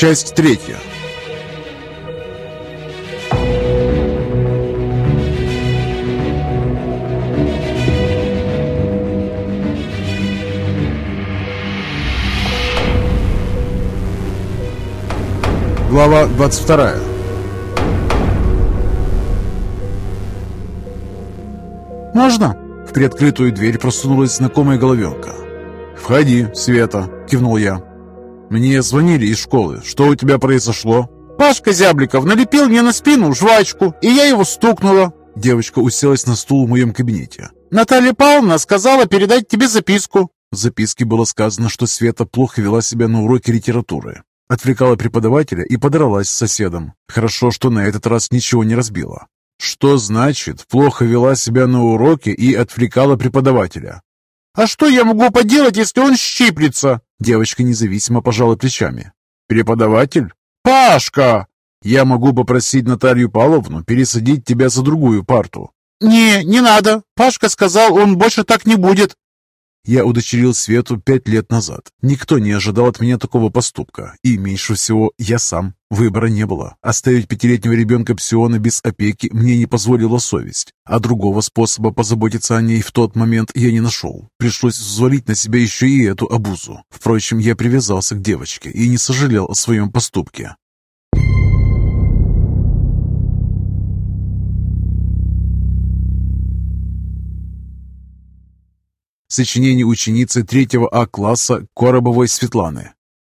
Часть третья. Глава 22 «Можно?» В приоткрытую дверь просунулась знакомая головенка. «Входи, Света», — кивнул я. «Мне звонили из школы. Что у тебя произошло?» «Пашка Зябликов налепил мне на спину жвачку, и я его стукнула». Девочка уселась на стул в моем кабинете. «Наталья Павловна сказала передать тебе записку». В записке было сказано, что Света плохо вела себя на уроке литературы. Отвлекала преподавателя и подралась с соседом. Хорошо, что на этот раз ничего не разбила. Что значит, плохо вела себя на уроке и отвлекала преподавателя? «А что я могу поделать, если он щиплется?» Девочка независимо пожала плечами. «Преподаватель? Пашка!» «Я могу попросить Наталью Павловну пересадить тебя за другую парту». «Не, не надо. Пашка сказал, он больше так не будет». Я удочерил Свету пять лет назад. Никто не ожидал от меня такого поступка. И меньше всего я сам. Выбора не было. Оставить пятилетнего ребенка Псиона без опеки мне не позволила совесть. А другого способа позаботиться о ней в тот момент я не нашел. Пришлось взвалить на себя еще и эту обузу. Впрочем, я привязался к девочке и не сожалел о своем поступке. Сочинение ученицы третьего А-класса Коробовой Светланы.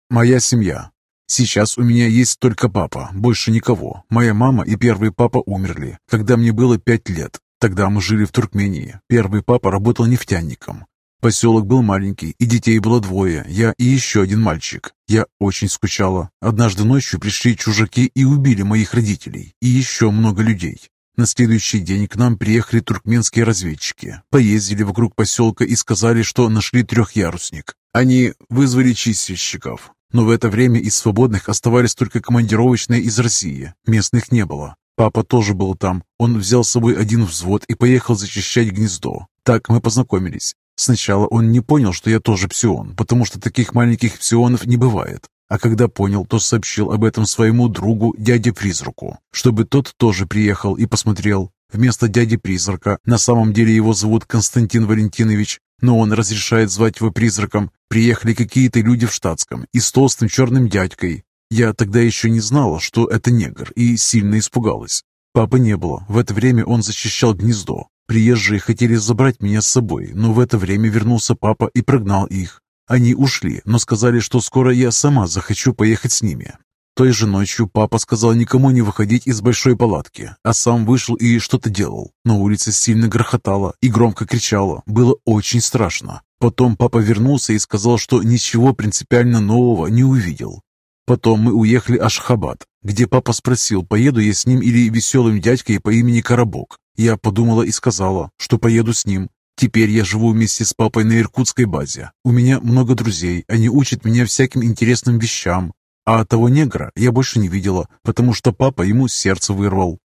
Моя семья. Сейчас у меня есть только папа, больше никого. Моя мама и первый папа умерли, когда мне было пять лет. Тогда мы жили в Туркмении. Первый папа работал нефтяником. Поселок был маленький, и детей было двое, я и еще один мальчик. Я очень скучала. Однажды ночью пришли чужаки и убили моих родителей, и еще много людей. На следующий день к нам приехали туркменские разведчики. Поездили вокруг поселка и сказали, что нашли трехярусник. Они вызвали чистильщиков. Но в это время из свободных оставались только командировочные из России. Местных не было. Папа тоже был там. Он взял с собой один взвод и поехал зачищать гнездо. Так мы познакомились. Сначала он не понял, что я тоже псион, потому что таких маленьких псионов не бывает. А когда понял, то сообщил об этом своему другу, дяде-призраку, чтобы тот тоже приехал и посмотрел. Вместо дяди-призрака, на самом деле его зовут Константин Валентинович, но он разрешает звать его призраком, приехали какие-то люди в штатском и с толстым черным дядькой. Я тогда еще не знала, что это негр, и сильно испугалась. Папы не было, в это время он защищал гнездо. Приезжие хотели забрать меня с собой, но в это время вернулся папа и прогнал их. Они ушли, но сказали, что скоро я сама захочу поехать с ними. Той же ночью папа сказал никому не выходить из большой палатки, а сам вышел и что-то делал. На улице сильно грохотало и громко кричало. Было очень страшно. Потом папа вернулся и сказал, что ничего принципиально нового не увидел. Потом мы уехали аж в Хабад, где папа спросил, поеду я с ним или веселым дядькой по имени Коробок. Я подумала и сказала, что поеду с ним. Теперь я живу вместе с папой на иркутской базе. У меня много друзей, они учат меня всяким интересным вещам. А того негра я больше не видела, потому что папа ему сердце вырвал.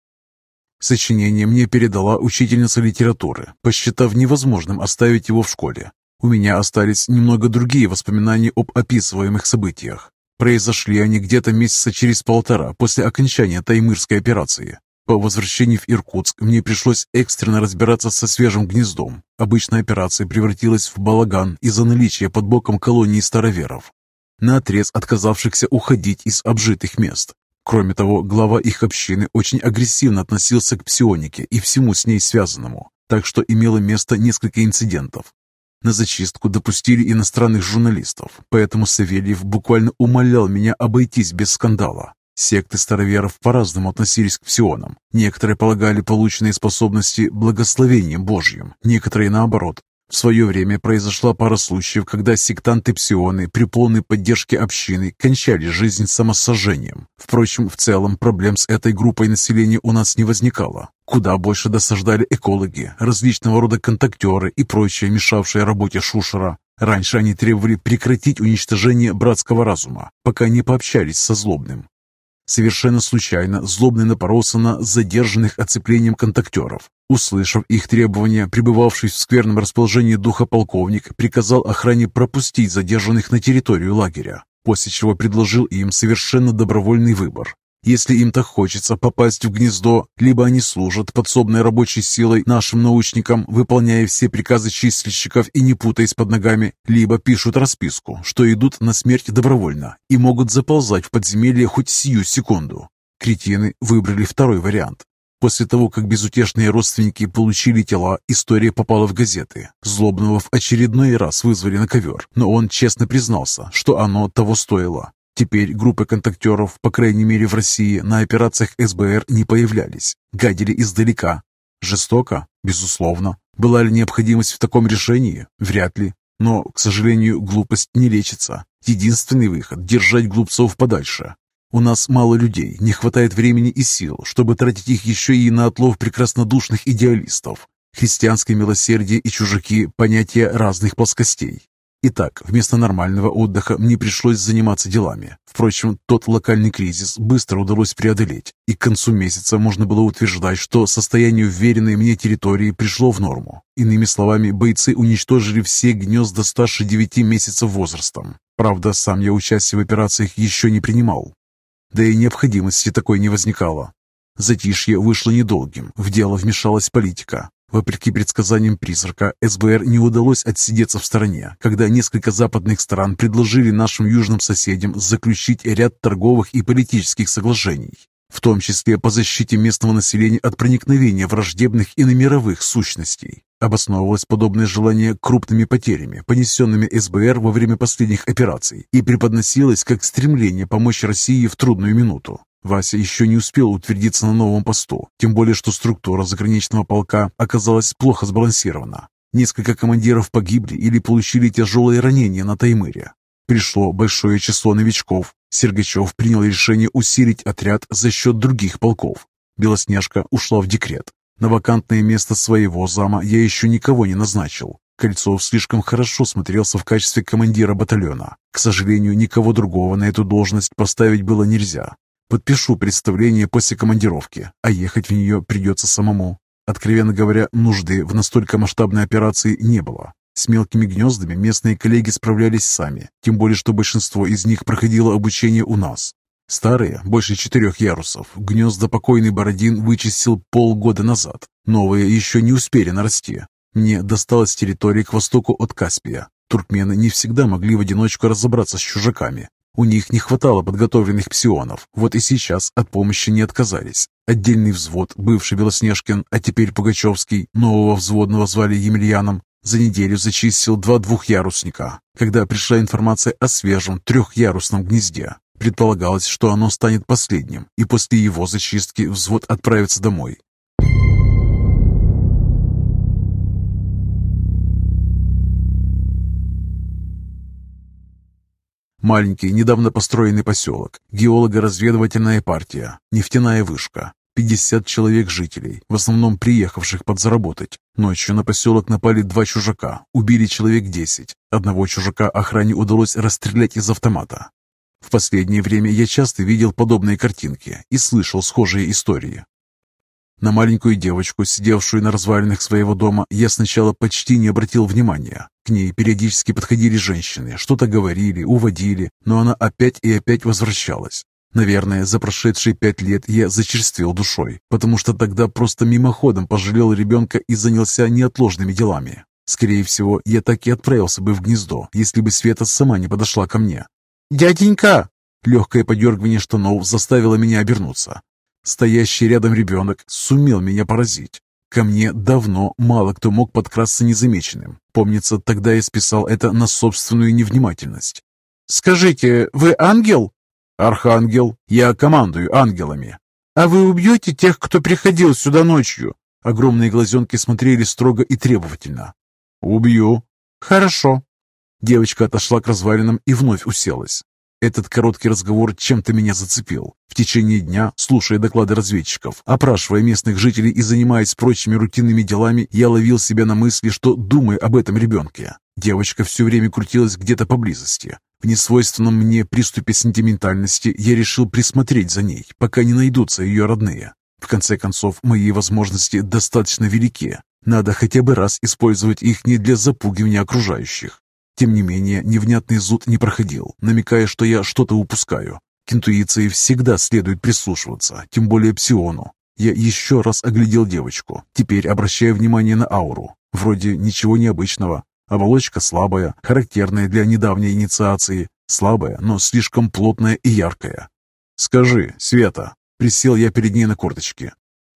Сочинение мне передала учительница литературы, посчитав невозможным оставить его в школе. У меня остались немного другие воспоминания об описываемых событиях. Произошли они где-то месяца через полтора после окончания Таймырской операции. По возвращении в Иркутск мне пришлось экстренно разбираться со свежим гнездом. Обычная операция превратилась в балаган из-за наличия под боком колонии староверов, наотрез отказавшихся уходить из обжитых мест. Кроме того, глава их общины очень агрессивно относился к псионике и всему с ней связанному, так что имело место несколько инцидентов. На зачистку допустили иностранных журналистов, поэтому Савельев буквально умолял меня обойтись без скандала. Секты староверов по-разному относились к псионам. Некоторые полагали полученные способности благословением Божьим, некоторые наоборот. В свое время произошла пара случаев, когда сектанты-псионы при полной поддержке общины кончали жизнь самосожжением. Впрочем, в целом проблем с этой группой населения у нас не возникало. Куда больше досаждали экологи, различного рода контактеры и прочее, мешавшие работе Шушера. Раньше они требовали прекратить уничтожение братского разума, пока не пообщались со злобным. Совершенно случайно злобный напоролся на задержанных оцеплением контактеров. Услышав их требования, пребывавший в скверном расположении духа полковник приказал охране пропустить задержанных на территорию лагеря. после чего предложил им совершенно добровольный выбор. Если им так хочется попасть в гнездо, либо они служат подсобной рабочей силой нашим научникам, выполняя все приказы чистильщиков и не путаясь под ногами, либо пишут расписку, что идут на смерть добровольно и могут заползать в подземелье хоть сию секунду. Кретины выбрали второй вариант. После того, как безутешные родственники получили тела, история попала в газеты. Злобного в очередной раз вызвали на ковер, но он честно признался, что оно того стоило. Теперь группы контактеров, по крайней мере в России, на операциях СБР не появлялись. Гадили издалека. Жестоко? Безусловно. Была ли необходимость в таком решении? Вряд ли. Но, к сожалению, глупость не лечится. Единственный выход – держать глупцов подальше. У нас мало людей, не хватает времени и сил, чтобы тратить их еще и на отлов прекраснодушных идеалистов. Христианское милосердие и чужаки – понятия разных плоскостей. Итак, вместо нормального отдыха мне пришлось заниматься делами. Впрочем, тот локальный кризис быстро удалось преодолеть, и к концу месяца можно было утверждать, что состояние уверенной мне территории пришло в норму. Иными словами, бойцы уничтожили все гнезда старше 9 месяцев возрастом. Правда, сам я участие в операциях еще не принимал. Да и необходимости такой не возникало. Затишье вышло недолгим, в дело вмешалась политика. Вопреки предсказаниям призрака, СБР не удалось отсидеться в стороне, когда несколько западных стран предложили нашим южным соседям заключить ряд торговых и политических соглашений, в том числе по защите местного населения от проникновения враждебных и намировых сущностей. Обосновывалось подобное желание крупными потерями, понесенными СБР во время последних операций, и преподносилось как стремление помочь России в трудную минуту. Вася еще не успел утвердиться на новом посту, тем более что структура заграничного полка оказалась плохо сбалансирована. Несколько командиров погибли или получили тяжелые ранения на Таймыре. Пришло большое число новичков. Сергачев принял решение усилить отряд за счет других полков. Белоснежка ушла в декрет. На вакантное место своего зама я еще никого не назначил. Кольцов слишком хорошо смотрелся в качестве командира батальона. К сожалению, никого другого на эту должность поставить было нельзя. Подпишу представление после командировки, а ехать в нее придется самому. Откровенно говоря, нужды в настолько масштабной операции не было. С мелкими гнездами местные коллеги справлялись сами, тем более что большинство из них проходило обучение у нас. Старые, больше четырех ярусов, гнезда покойный Бородин вычистил полгода назад. Новые еще не успели нарасти. Мне досталась территория к востоку от Каспия. Туркмены не всегда могли в одиночку разобраться с чужаками, у них не хватало подготовленных псионов, вот и сейчас от помощи не отказались. Отдельный взвод, бывший Белоснежкин, а теперь Пугачевский, нового взводного звали Емельяном, за неделю зачистил два двухъярусника, когда пришла информация о свежем трехъярусном гнезде. Предполагалось, что оно станет последним, и после его зачистки взвод отправится домой. Маленький, недавно построенный поселок, геолого-разведывательная партия, нефтяная вышка, 50 человек жителей, в основном приехавших подзаработать. Ночью на поселок напали два чужака, убили человек 10. Одного чужака охране удалось расстрелять из автомата. В последнее время я часто видел подобные картинки и слышал схожие истории. На маленькую девочку, сидевшую на развалинах своего дома, я сначала почти не обратил внимания. К ней периодически подходили женщины, что-то говорили, уводили, но она опять и опять возвращалась. Наверное, за прошедшие пять лет я зачерствел душой, потому что тогда просто мимоходом пожалел ребенка и занялся неотложными делами. Скорее всего, я так и отправился бы в гнездо, если бы Света сама не подошла ко мне. «Дяденька!» Легкое подергивание штанов заставило меня обернуться. Стоящий рядом ребенок сумел меня поразить. Ко мне давно мало кто мог подкрасться незамеченным. Помнится, тогда я списал это на собственную невнимательность. «Скажите, вы ангел?» «Архангел. Я командую ангелами». «А вы убьете тех, кто приходил сюда ночью?» Огромные глазенки смотрели строго и требовательно. «Убью». «Хорошо». Девочка отошла к развалинам и вновь уселась. Этот короткий разговор чем-то меня зацепил. В течение дня, слушая доклады разведчиков, опрашивая местных жителей и занимаясь прочими рутинными делами, я ловил себя на мысли, что думаю об этом ребенке. Девочка все время крутилась где-то поблизости. В несвойственном мне приступе сентиментальности я решил присмотреть за ней, пока не найдутся ее родные. В конце концов, мои возможности достаточно велики. Надо хотя бы раз использовать их не для запугивания окружающих. Тем не менее, невнятный зуд не проходил, намекая, что я что-то упускаю. К интуиции всегда следует прислушиваться, тем более псиону. Я еще раз оглядел девочку, теперь обращая внимание на ауру. Вроде ничего необычного. Оболочка слабая, характерная для недавней инициации. Слабая, но слишком плотная и яркая. «Скажи, Света», — присел я перед ней на корточке,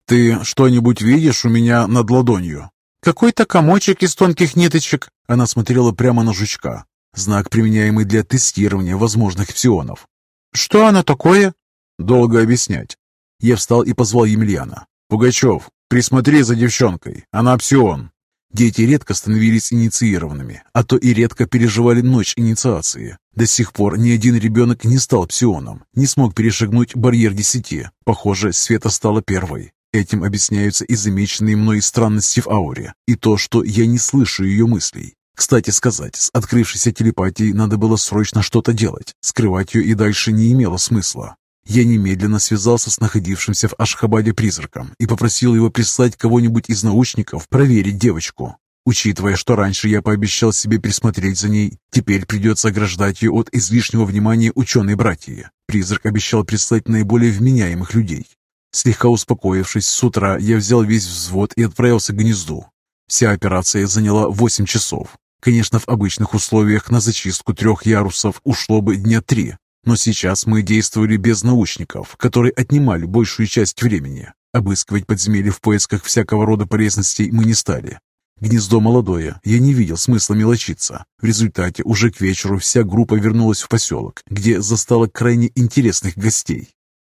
«ты что-нибудь видишь у меня над ладонью?» «Какой-то комочек из тонких ниточек». Она смотрела прямо на жучка. Знак, применяемый для тестирования возможных псионов. «Что оно такое?» «Долго объяснять». Я встал и позвал Емельяна. «Пугачев, присмотри за девчонкой. Она псион». Дети редко становились инициированными, а то и редко переживали ночь инициации. До сих пор ни один ребенок не стал псионом, не смог перешагнуть барьер десяти. Похоже, Света стала первой. Этим объясняются и замеченные мной странности в ауре, и то, что я не слышу ее мыслей. Кстати сказать, с открывшейся телепатией надо было срочно что-то делать. Скрывать ее и дальше не имело смысла. Я немедленно связался с находившимся в Ашхабаде призраком и попросил его прислать кого-нибудь из научников проверить девочку. Учитывая, что раньше я пообещал себе присмотреть за ней, теперь придется ограждать ее от излишнего внимания ученой-братьи. Призрак обещал прислать наиболее вменяемых людей. Слегка успокоившись, с утра я взял весь взвод и отправился к гнезду. Вся операция заняла 8 часов. Конечно, в обычных условиях на зачистку трех ярусов ушло бы дня три, но сейчас мы действовали без научников, которые отнимали большую часть времени. Обыскивать подземелье в поисках всякого рода полезностей мы не стали. Гнездо молодое, я не видел смысла мелочиться. В результате уже к вечеру вся группа вернулась в поселок, где застала крайне интересных гостей.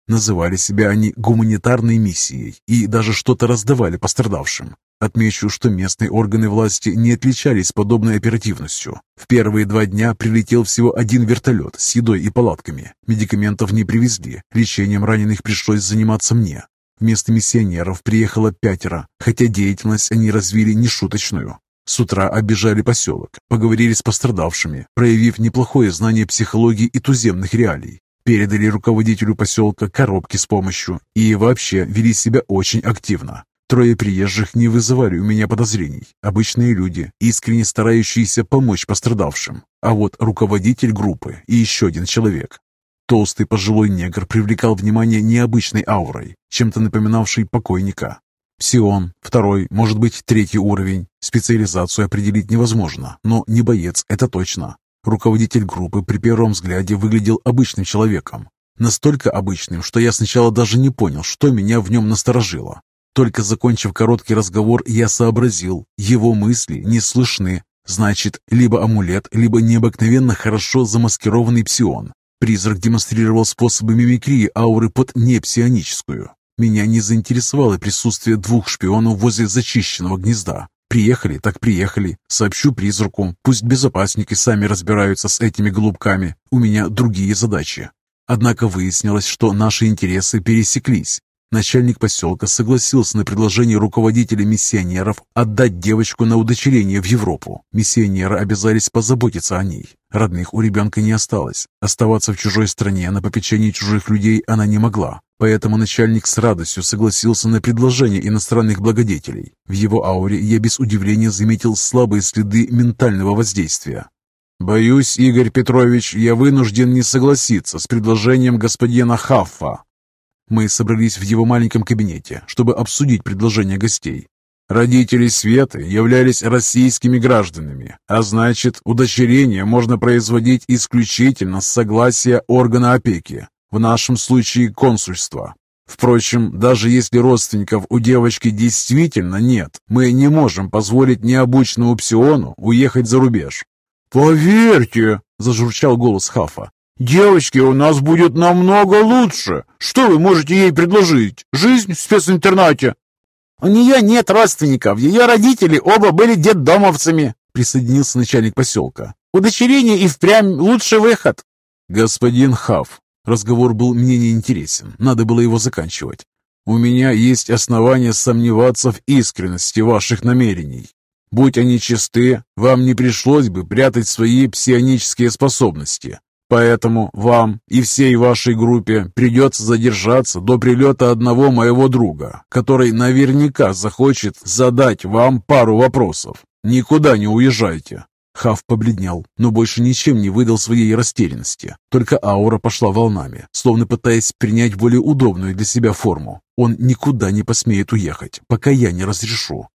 Называли себя они гуманитарной миссией и даже что-то раздавали пострадавшим. Отмечу, что местные органы власти не отличались подобной оперативностью. В первые два дня прилетел всего один вертолет с едой и палатками. Медикаментов не привезли, лечением раненых пришлось заниматься мне. Вместо миссионеров приехало пятеро, хотя деятельность они развили нешуточную. С утра оббежали поселок, поговорили с пострадавшими, проявив неплохое знание психологии и туземных реалий передали руководителю поселка коробки с помощью и вообще вели себя очень активно. Трое приезжих не вызывали у меня подозрений. Обычные люди, искренне старающиеся помочь пострадавшим. А вот руководитель группы и еще один человек. Толстый пожилой негр привлекал внимание необычной аурой, чем-то напоминавшей покойника. Псион, второй, может быть, третий уровень. Специализацию определить невозможно, но не боец, это точно. Руководитель группы при первом взгляде выглядел обычным человеком. Настолько обычным, что я сначала даже не понял, что меня в нем насторожило. Только закончив короткий разговор, я сообразил, его мысли не слышны. Значит, либо амулет, либо необыкновенно хорошо замаскированный псион. Призрак демонстрировал способы мимикрии ауры под непсионическую. Меня не заинтересовало присутствие двух шпионов возле зачищенного гнезда. Приехали, так приехали. Сообщу призраку. Пусть безопасники сами разбираются с этими голубками. У меня другие задачи. Однако выяснилось, что наши интересы пересеклись. Начальник поселка согласился на предложение руководителя миссионеров отдать девочку на удочерение в Европу. Миссионеры обязались позаботиться о ней. Родных у ребенка не осталось. Оставаться в чужой стране на попечении чужих людей она не могла. Поэтому начальник с радостью согласился на предложение иностранных благодетелей. В его ауре я без удивления заметил слабые следы ментального воздействия. «Боюсь, Игорь Петрович, я вынужден не согласиться с предложением господина Хаффа». Мы собрались в его маленьком кабинете, чтобы обсудить предложение гостей. Родители Светы являлись российскими гражданами, а значит, удочерение можно производить исключительно с согласия органа опеки в нашем случае консульство. Впрочем, даже если родственников у девочки действительно нет, мы не можем позволить необученному псиону уехать за рубеж. «Поверьте», — зажурчал голос Хафа, — «девочке у нас будет намного лучше. Что вы можете ей предложить? Жизнь в специнтернате?» «У нее нет родственников, ее родители оба были детдомовцами», — присоединился начальник поселка. «Удочерение и впрямь лучший выход». «Господин Хаф, Разговор был мне неинтересен, надо было его заканчивать. У меня есть основания сомневаться в искренности ваших намерений. Будь они чисты, вам не пришлось бы прятать свои псионические способности. Поэтому вам и всей вашей группе придется задержаться до прилета одного моего друга, который наверняка захочет задать вам пару вопросов. Никуда не уезжайте. Хав побледнел, но больше ничем не выдал своей растерянности. Только аура пошла волнами, словно пытаясь принять более удобную для себя форму. Он никуда не посмеет уехать, пока я не разрешу.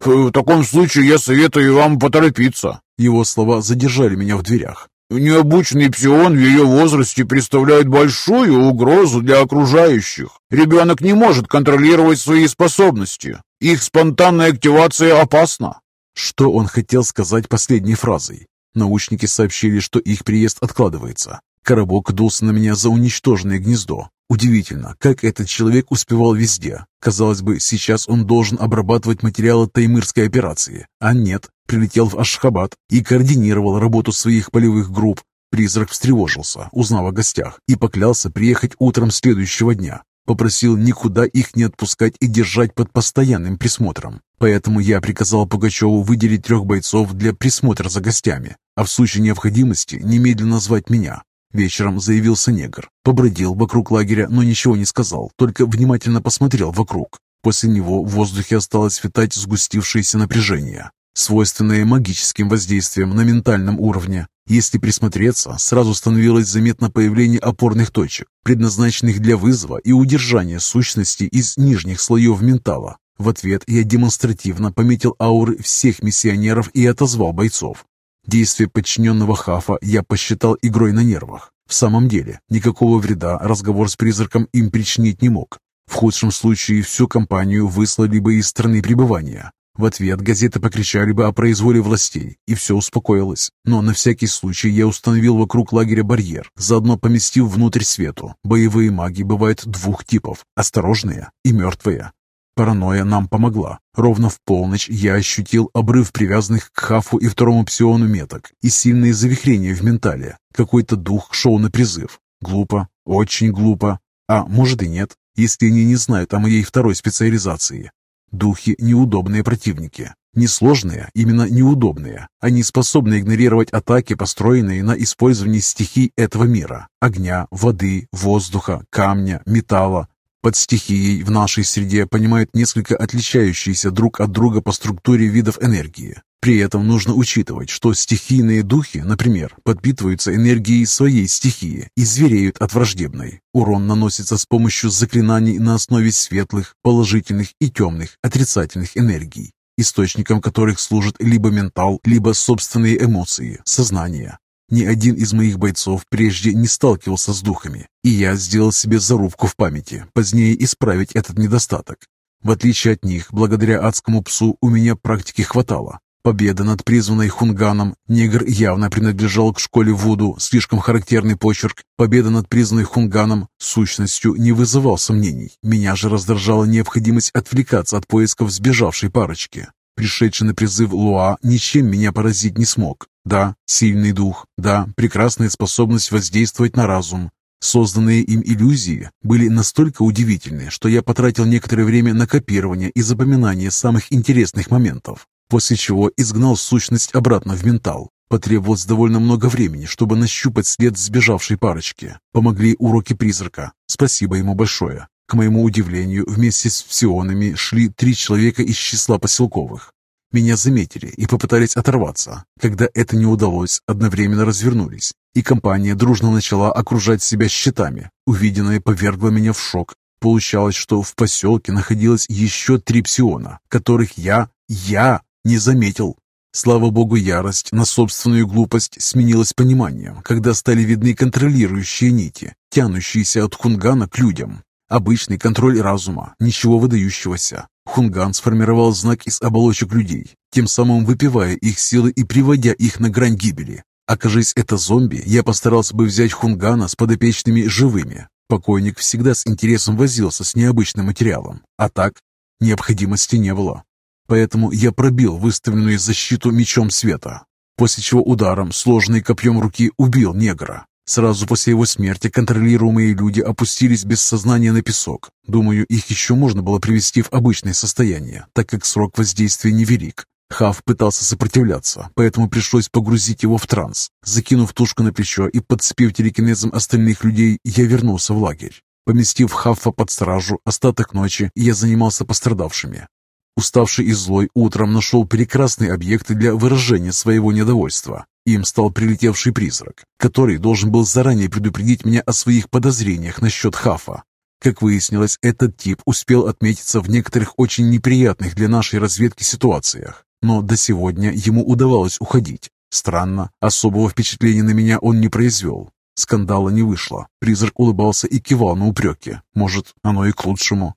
«В таком случае я советую вам поторопиться». Его слова задержали меня в дверях. Необученный псион в ее возрасте представляет большую угрозу для окружающих. Ребенок не может контролировать свои способности. Их спонтанная активация опасна. Что он хотел сказать последней фразой? Научники сообщили, что их приезд откладывается. Коробок дулся на меня за уничтоженное гнездо. Удивительно, как этот человек успевал везде. Казалось бы, сейчас он должен обрабатывать материалы таймырской операции. А нет, прилетел в Ашхабад и координировал работу своих полевых групп. Призрак встревожился, узнав о гостях, и поклялся приехать утром следующего дня. Попросил никуда их не отпускать и держать под постоянным присмотром. Поэтому я приказал Пугачеву выделить трех бойцов для присмотра за гостями, а в случае необходимости немедленно звать меня. Вечером заявился негр. Побродил вокруг лагеря, но ничего не сказал, только внимательно посмотрел вокруг. После него в воздухе осталось витать сгустившееся напряжение, свойственное магическим воздействием на ментальном уровне. Если присмотреться, сразу становилось заметно появление опорных точек, предназначенных для вызова и удержания сущности из нижних слоев ментала. В ответ я демонстративно пометил ауры всех миссионеров и отозвал бойцов. Действие подчиненного Хафа я посчитал игрой на нервах. В самом деле, никакого вреда разговор с призраком им причинить не мог. В худшем случае всю компанию выслали бы из страны пребывания. В ответ газеты покричали бы о произволе властей, и все успокоилось. Но на всякий случай я установил вокруг лагеря барьер, заодно поместив внутрь свету. Боевые маги бывают двух типов – осторожные и мертвые. Паранойя нам помогла. Ровно в полночь я ощутил обрыв привязанных к Хафу и второму псиону меток и сильные завихрения в ментале. Какой-то дух шел на призыв. Глупо, очень глупо. А может и нет, если они не знают о моей второй специализации. Духи – неудобные противники. Несложные, именно неудобные. Они способны игнорировать атаки, построенные на использовании стихий этого мира. Огня, воды, воздуха, камня, металла, под стихией в нашей среде понимают несколько отличающиеся друг от друга по структуре видов энергии. При этом нужно учитывать, что стихийные духи, например, подпитываются энергией своей стихии и звереют от враждебной. Урон наносится с помощью заклинаний на основе светлых, положительных и темных, отрицательных энергий, источником которых служит либо ментал, либо собственные эмоции, сознание. Ни один из моих бойцов прежде не сталкивался с духами, и я сделал себе зарубку в памяти, позднее исправить этот недостаток. В отличие от них, благодаря адскому псу у меня практики хватало. Победа над призванной Хунганом, негр явно принадлежал к школе Вуду, слишком характерный почерк. Победа над призванной Хунганом сущностью не вызывал сомнений. Меня же раздражала необходимость отвлекаться от поисков сбежавшей парочки. Пришедший на призыв Луа ничем меня поразить не смог. Да, сильный дух, да, прекрасная способность воздействовать на разум. Созданные им иллюзии были настолько удивительны, что я потратил некоторое время на копирование и запоминание самых интересных моментов, после чего изгнал сущность обратно в ментал. Потребовалось довольно много времени, чтобы нащупать след сбежавшей парочки. Помогли уроки призрака. Спасибо ему большое. К моему удивлению, вместе с псионами шли три человека из числа поселковых. Меня заметили и попытались оторваться. Когда это не удалось, одновременно развернулись, и компания дружно начала окружать себя щитами. Увиденное повергло меня в шок. Получалось, что в поселке находилось еще три псиона, которых я, я не заметил. Слава богу, ярость на собственную глупость сменилась пониманием, когда стали видны контролирующие нити, тянущиеся от Хунгана к людям. Обычный контроль разума, ничего выдающегося. Хунган сформировал знак из оболочек людей, тем самым выпивая их силы и приводя их на грань гибели. Окажись это зомби, я постарался бы взять Хунгана с подопечными живыми. Покойник всегда с интересом возился с необычным материалом, а так необходимости не было. Поэтому я пробил выставленную защиту мечом света, после чего ударом, сложной копьем руки, убил негра. Сразу после его смерти контролируемые люди опустились без сознания на песок. Думаю, их еще можно было привести в обычное состояние, так как срок воздействия невелик. Хав пытался сопротивляться, поэтому пришлось погрузить его в транс. Закинув тушку на плечо и подцепив телекинезом остальных людей, я вернулся в лагерь. Поместив Хаффа под стражу, остаток ночи я занимался пострадавшими. Уставший и злой утром нашел прекрасные объекты для выражения своего недовольства. Им стал прилетевший призрак, который должен был заранее предупредить меня о своих подозрениях насчет Хафа. Как выяснилось, этот тип успел отметиться в некоторых очень неприятных для нашей разведки ситуациях, но до сегодня ему удавалось уходить. Странно, особого впечатления на меня он не произвел. Скандала не вышло. Призрак улыбался и кивал на упреки. Может, оно и к лучшему.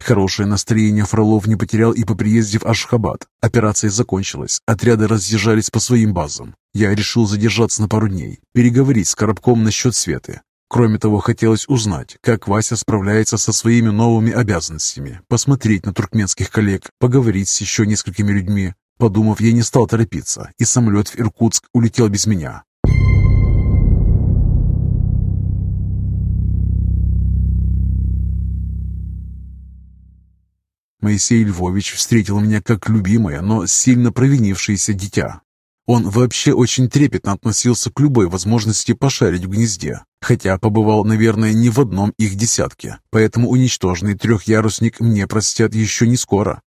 Хорошее настроение Фролов не потерял и по приезде в Ашхабад. Операция закончилась, отряды разъезжались по своим базам. Я решил задержаться на пару дней, переговорить с Коробком насчет Светы. Кроме того, хотелось узнать, как Вася справляется со своими новыми обязанностями, посмотреть на туркменских коллег, поговорить с еще несколькими людьми. Подумав, я не стал торопиться, и самолет в Иркутск улетел без меня. Моисей Львович встретил меня как любимое, но сильно провинившееся дитя. Он вообще очень трепетно относился к любой возможности пошарить в гнезде, хотя побывал, наверное, не в одном их десятке, поэтому уничтоженный трехъярусник мне простят еще не скоро.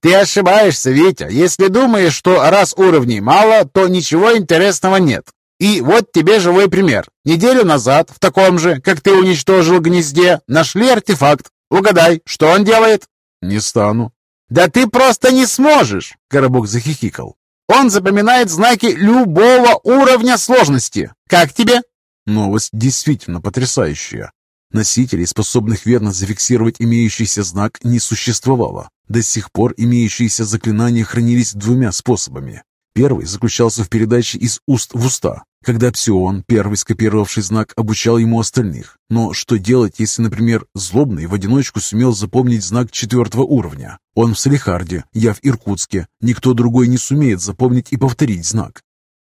«Ты ошибаешься, Витя, если думаешь, что раз уровней мало, то ничего интересного нет. И вот тебе живой пример. Неделю назад в таком же, как ты уничтожил гнезде, нашли артефакт. Угадай, что он делает?» «Не стану». «Да ты просто не сможешь!» — Коробок захихикал. «Он запоминает знаки любого уровня сложности. Как тебе?» Новость действительно потрясающая. Носителей, способных верно зафиксировать имеющийся знак, не существовало. До сих пор имеющиеся заклинания хранились двумя способами. Первый заключался в передаче из уст в уста, когда Псион, первый скопировавший знак, обучал ему остальных. Но что делать, если, например, Злобный в одиночку сумел запомнить знак четвертого уровня? Он в Салихарде, я в Иркутске. Никто другой не сумеет запомнить и повторить знак.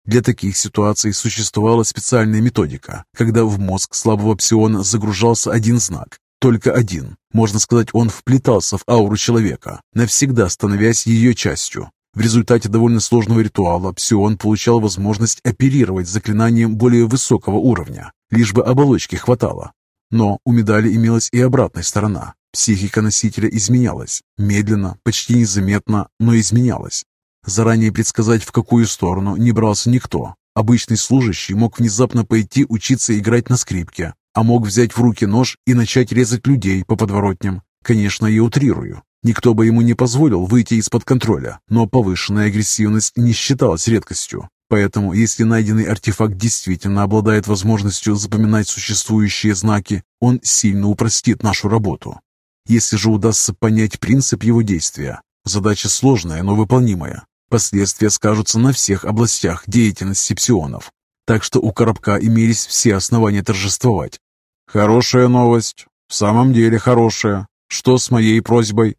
Для таких ситуаций существовала специальная методика, когда в мозг слабого псиона загружался один знак, только один. Можно сказать, он вплетался в ауру человека, навсегда становясь ее частью. В результате довольно сложного ритуала Псион получал возможность оперировать заклинанием более высокого уровня, лишь бы оболочки хватало. Но у медали имелась и обратная сторона. Психика носителя изменялась. Медленно, почти незаметно, но изменялась. Заранее предсказать, в какую сторону, не брался никто. Обычный служащий мог внезапно пойти учиться играть на скрипке, а мог взять в руки нож и начать резать людей по подворотням. Конечно, я утрирую. Никто бы ему не позволил выйти из-под контроля, но повышенная агрессивность не считалась редкостью. Поэтому, если найденный артефакт действительно обладает возможностью запоминать существующие знаки, он сильно упростит нашу работу. Если же удастся понять принцип его действия, задача сложная, но выполнимая. Последствия скажутся на всех областях деятельности псионов. Так что у Коробка имелись все основания торжествовать. «Хорошая новость. В самом деле хорошая. Что с моей просьбой?»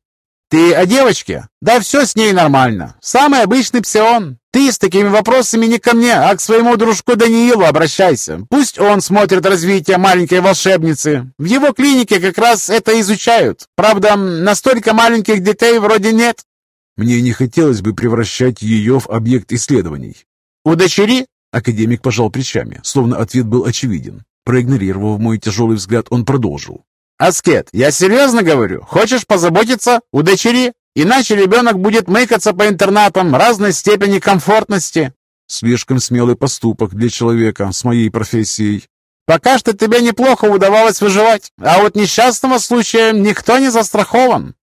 «Ты о девочке? Да все с ней нормально. Самый обычный псион. Ты с такими вопросами не ко мне, а к своему дружку Даниилу обращайся. Пусть он смотрит развитие маленькой волшебницы. В его клинике как раз это изучают. Правда, настолько маленьких детей вроде нет». Мне не хотелось бы превращать ее в объект исследований. «Удочери?» Академик пожал плечами, словно ответ был очевиден. Проигнорировав мой тяжелый взгляд, он продолжил. «Аскет, я серьезно говорю. Хочешь позаботиться? Удочери. Иначе ребенок будет мыкаться по интернатам разной степени комфортности». Слишком смелый поступок для человека с моей профессией. «Пока что тебе неплохо удавалось выживать, а вот несчастного случая никто не застрахован.